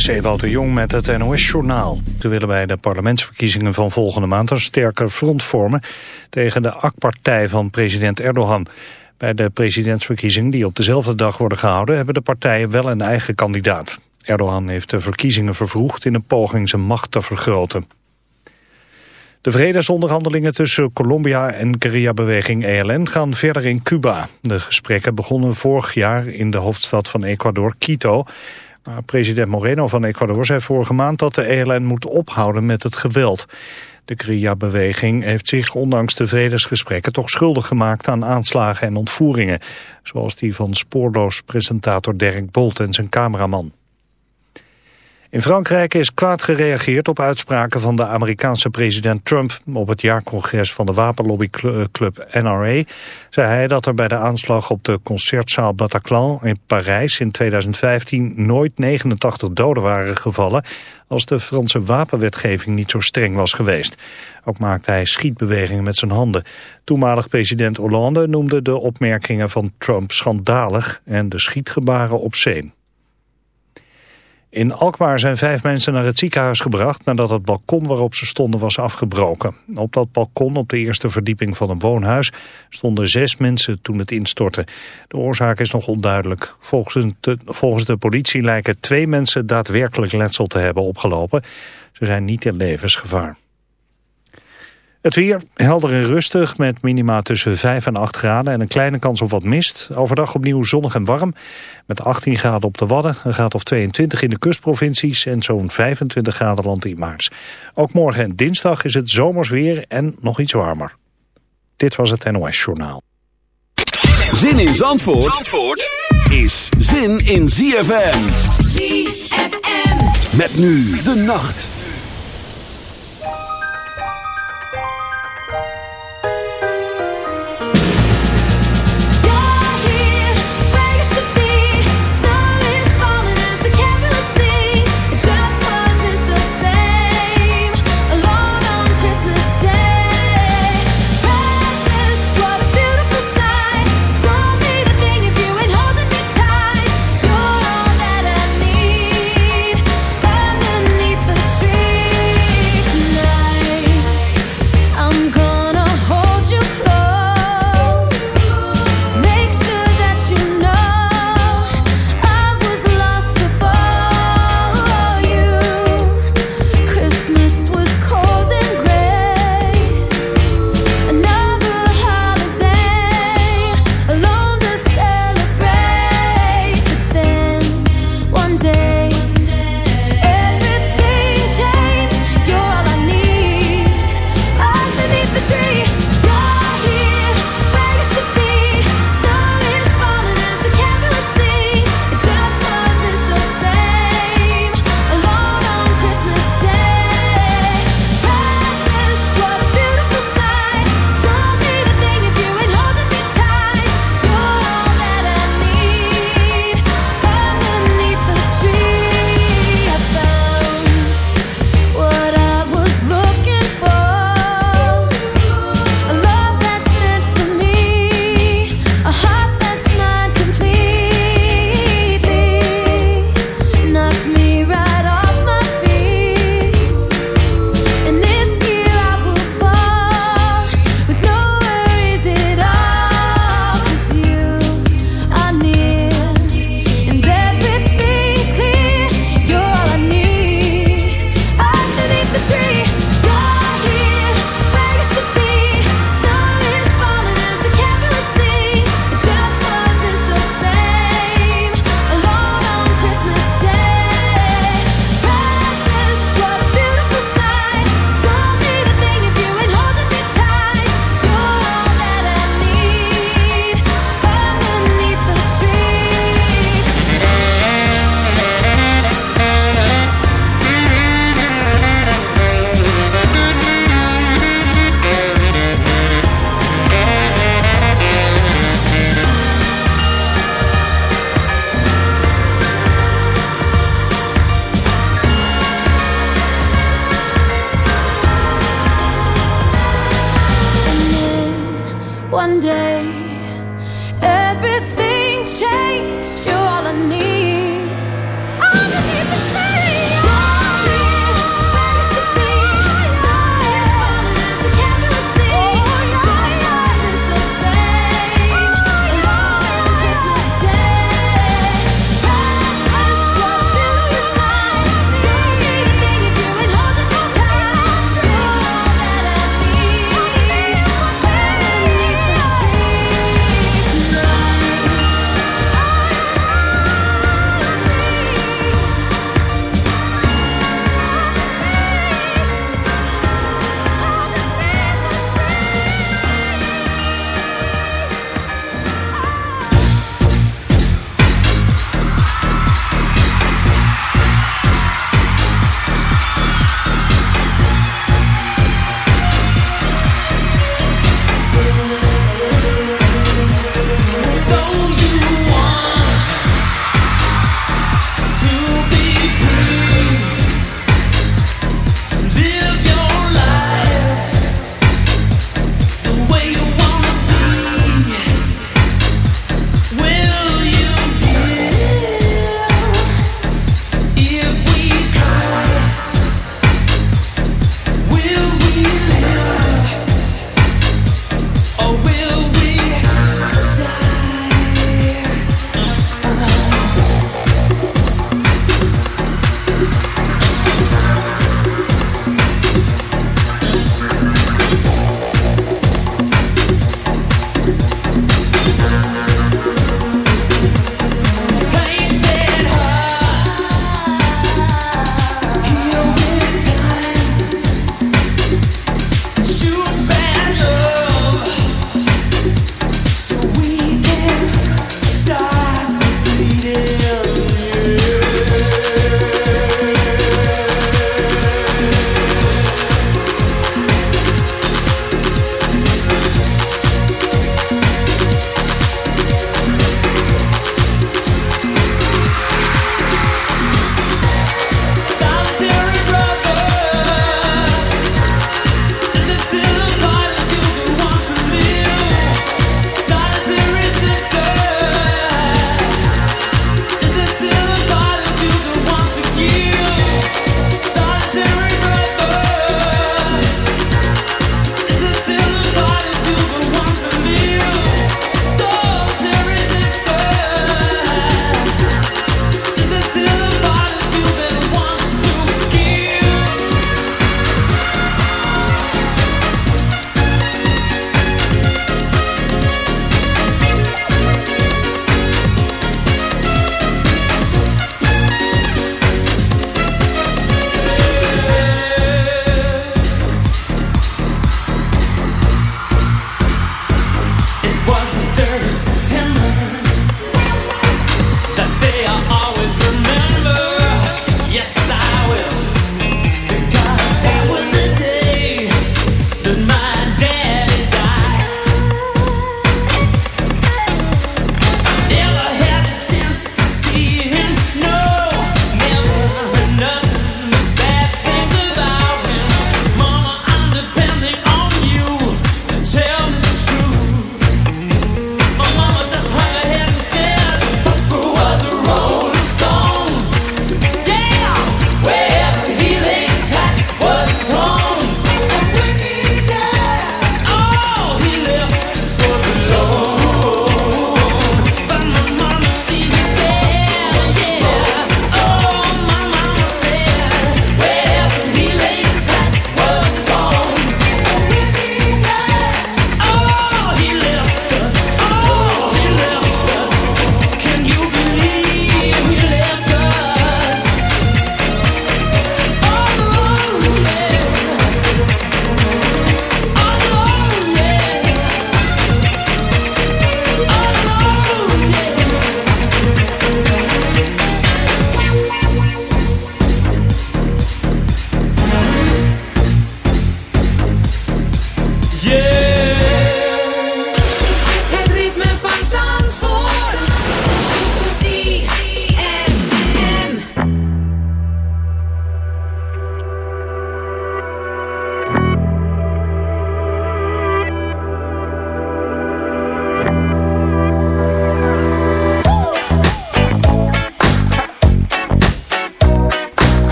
is Ewout de Jong met het NOS-journaal. Ze willen bij de parlementsverkiezingen van volgende maand... een sterker front vormen tegen de AK-partij van president Erdogan. Bij de presidentsverkiezingen die op dezelfde dag worden gehouden... hebben de partijen wel een eigen kandidaat. Erdogan heeft de verkiezingen vervroegd in een poging zijn macht te vergroten. De vredesonderhandelingen tussen Colombia en guerrilla-beweging ELN gaan verder in Cuba. De gesprekken begonnen vorig jaar in de hoofdstad van Ecuador, Quito... Maar president Moreno van Ecuador zei vorige maand dat de ELN moet ophouden met het geweld. De guerrilla-beweging heeft zich ondanks de vredesgesprekken toch schuldig gemaakt aan aanslagen en ontvoeringen. Zoals die van spoorloos presentator Dirk Bolt en zijn cameraman. In Frankrijk is kwaad gereageerd op uitspraken van de Amerikaanse president Trump. Op het jaarcongres van de wapenlobbyclub NRA zei hij dat er bij de aanslag op de concertzaal Bataclan in Parijs in 2015 nooit 89 doden waren gevallen als de Franse wapenwetgeving niet zo streng was geweest. Ook maakte hij schietbewegingen met zijn handen. Toenmalig president Hollande noemde de opmerkingen van Trump schandalig en de schietgebaren obscene. In Alkmaar zijn vijf mensen naar het ziekenhuis gebracht nadat het balkon waarop ze stonden was afgebroken. Op dat balkon op de eerste verdieping van een woonhuis stonden zes mensen toen het instortte. De oorzaak is nog onduidelijk. Volgens de, volgens de politie lijken twee mensen daadwerkelijk letsel te hebben opgelopen. Ze zijn niet in levensgevaar. Het weer helder en rustig met minima tussen 5 en 8 graden en een kleine kans op wat mist. Overdag opnieuw zonnig en warm met 18 graden op de Wadden, een graad of 22 in de kustprovincies en zo'n 25 graden land in maart. Ook morgen en dinsdag is het zomers weer en nog iets warmer. Dit was het NOS Journaal. Zin in Zandvoort, Zandvoort is zin in ZFM. ZFM. Met nu de nacht.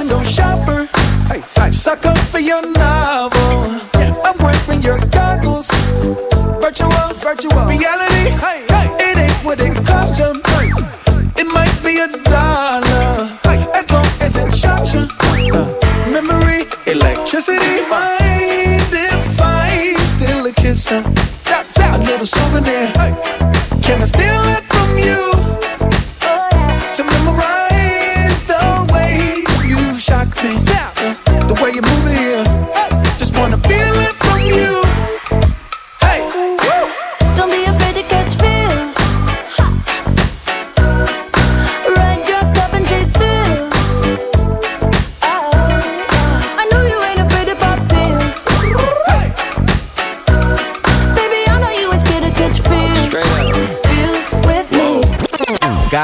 window shopper. Hey, hey. Sucker for your novel. I'm wearing your goggles. Virtual, virtual reality. Hey, hey. It ain't what it cost you. It might be a dollar, as long as it shot you. Memory, electricity, mind if I steal a kiss? A little souvenir. Can I steal?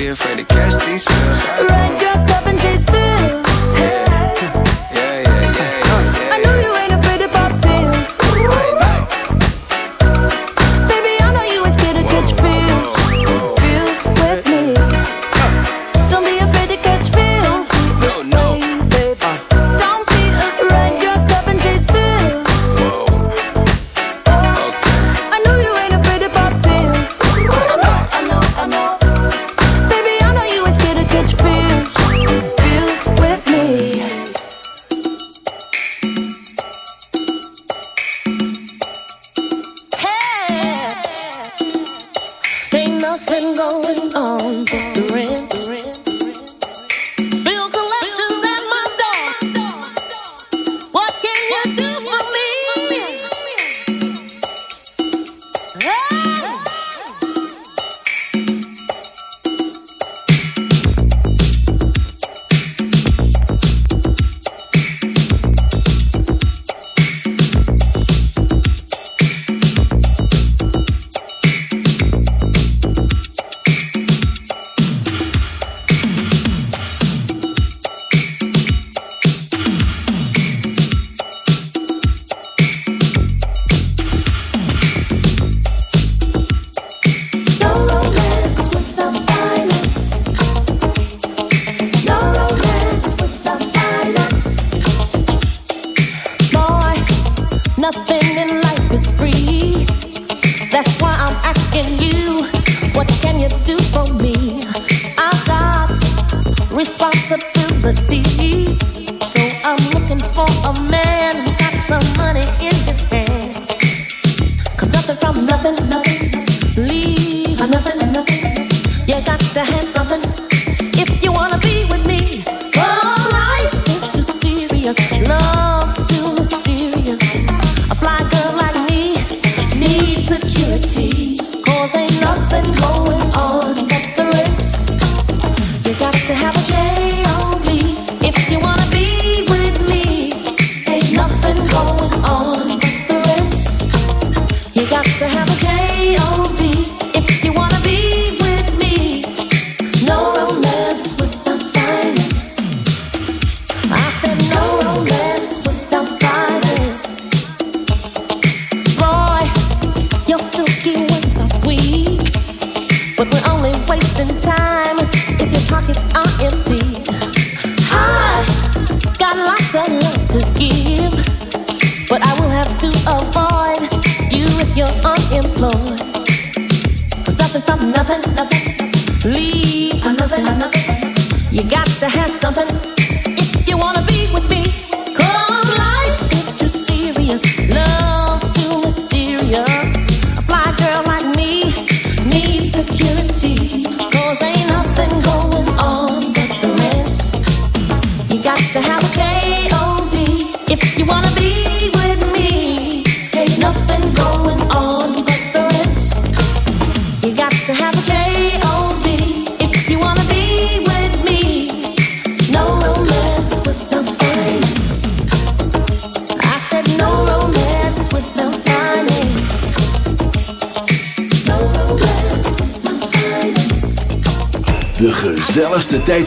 Be afraid to catch these feels. Ride your cup and chase De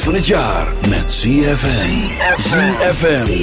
van het jaar met ZFM. ZFM.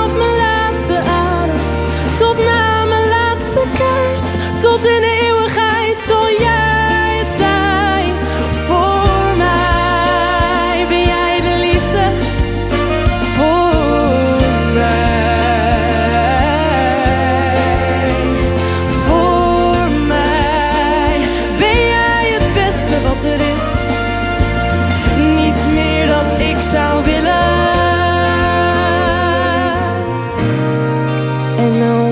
tot na mijn laatste kerst. Tot in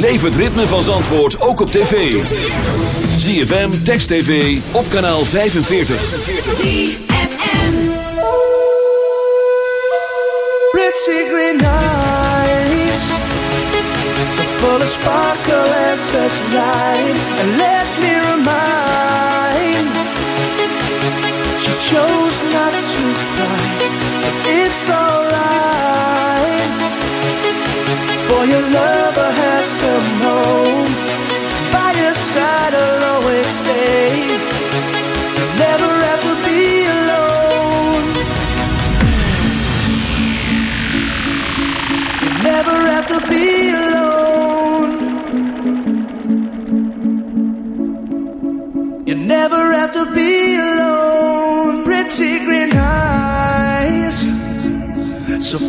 Beleef het ritme van Zandvoort ook op tv. ZFM, Text TV, op kanaal 45. Pretty green eyes So full of sparkle and such light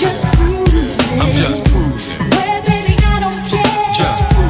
Just cruising. I'm just cruising, Well, baby, I don't care. just cruising,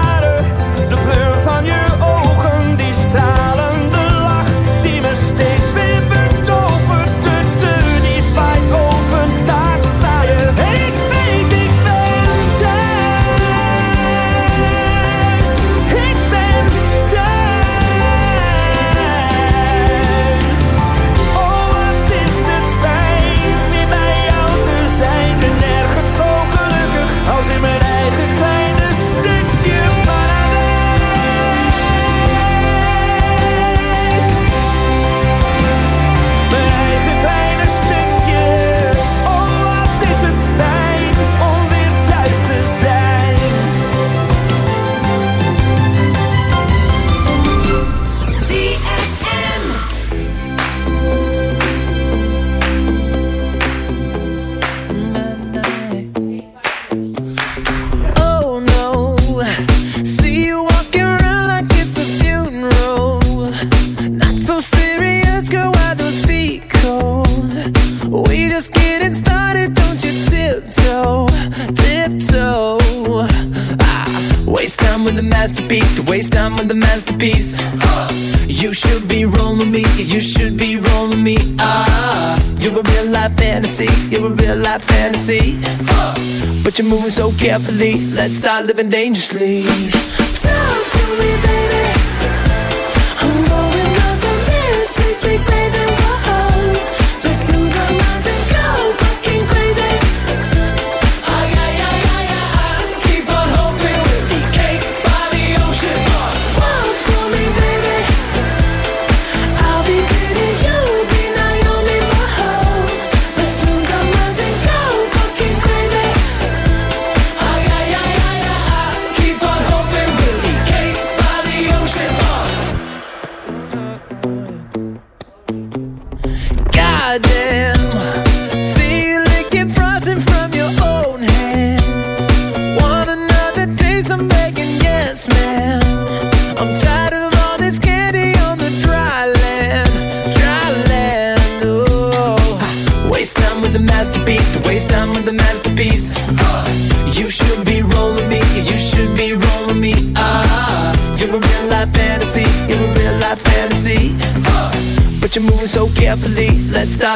You're a real life fantasy, you're a real life fantasy. But you're moving so carefully. Let's start living dangerously. Talk to me, baby. I'm going up from this sweet, sweet baby.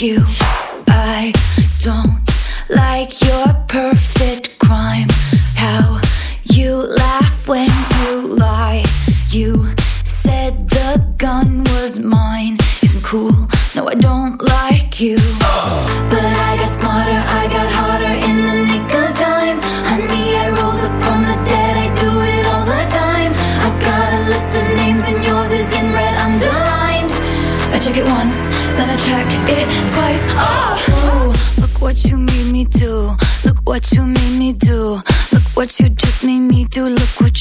You. I don't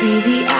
Be the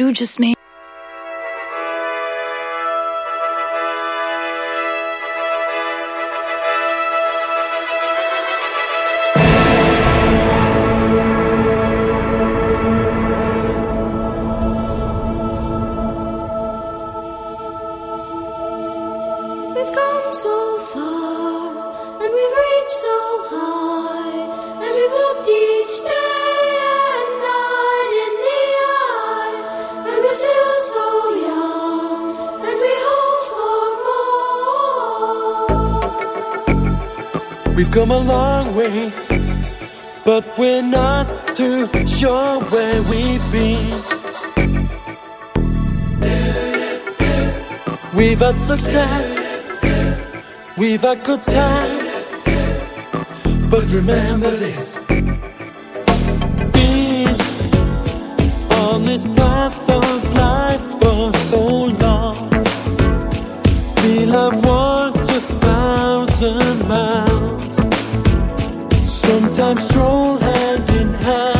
You just made where we've been. We've had success, we've had good times, but remember this. Being on this path of life for so long, feel I've walked a thousand miles. Sometimes stroll hand in hand